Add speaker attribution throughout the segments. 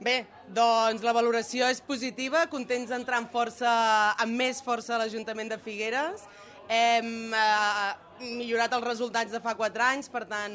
Speaker 1: Bé, doncs la valoració és positiva, contents d'entrar amb força, amb més força a l'Ajuntament de Figueres. Hem eh, millorat els resultats de fa 4 anys, per tant,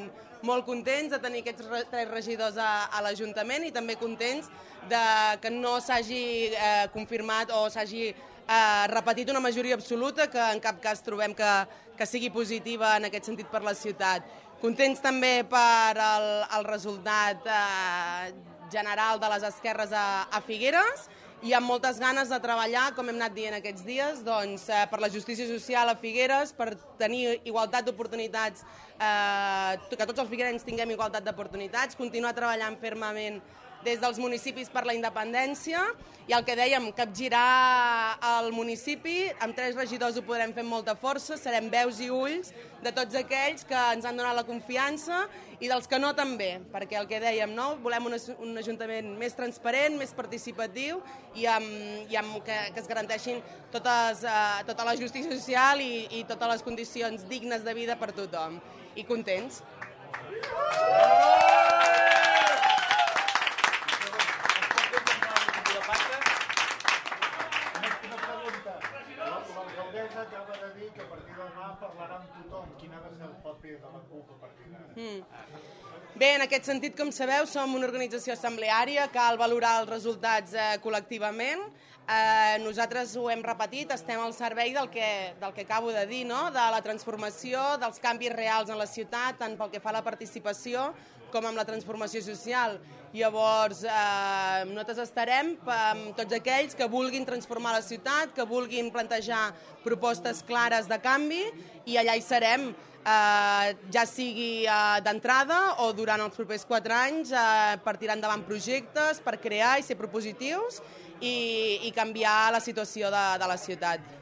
Speaker 1: molt contents de tenir aquests re tres regidors a, a l'Ajuntament i també contents de que no s'hagi eh, confirmat o s'hagi eh, repetit una majoria absoluta que en cap cas trobem que, que sigui positiva en aquest sentit per la ciutat. Contents també per el, el resultat eh, general de les esquerres a, a Figueres i amb moltes ganes de treballar, com hem anat dient aquests dies, doncs, eh, per la justícia social a Figueres, per tenir igualtat d'oportunitats, eh, que tots els figuerencs tinguem igualtat d'oportunitats, continuar treballant fermament des dels municipis per la independència i el que dèiem, capgirar el municipi, amb tres regidors ho podrem fer amb molta força, serem veus i ulls de tots aquells que ens han donat la confiança i dels que no també, perquè el que dèiem, no? volem un, un ajuntament més transparent, més participatiu i, amb, i amb que, que es garanteixin totes, uh, tota la justícia social i, i totes les condicions dignes de vida per tothom. I contents.
Speaker 2: L'alcaldessa acaba de dir que a partir de demà parlarà amb tothom. Quin ha de ser el paper de la CUP a partir d'ara?
Speaker 1: Mm. Bé, en aquest sentit, com sabeu, som una organització assembleària, cal valorar els resultats eh, col·lectivament. Eh, nosaltres ho hem repetit, estem al servei del que, del que acabo de dir, no? de la transformació, dels canvis reals en la ciutat, tant pel que fa a la participació com amb la transformació social. Llavors, eh, nosaltres estarem amb tots aquells que vulguin transformar la ciutat, que vulguin plantejar propostes clares de canvi, i allà hi serem, eh, ja sigui eh, d'entrada o durant els propers quatre anys eh, per tirar endavant projectes, per crear i ser propositius i, i canviar la situació de, de la ciutat.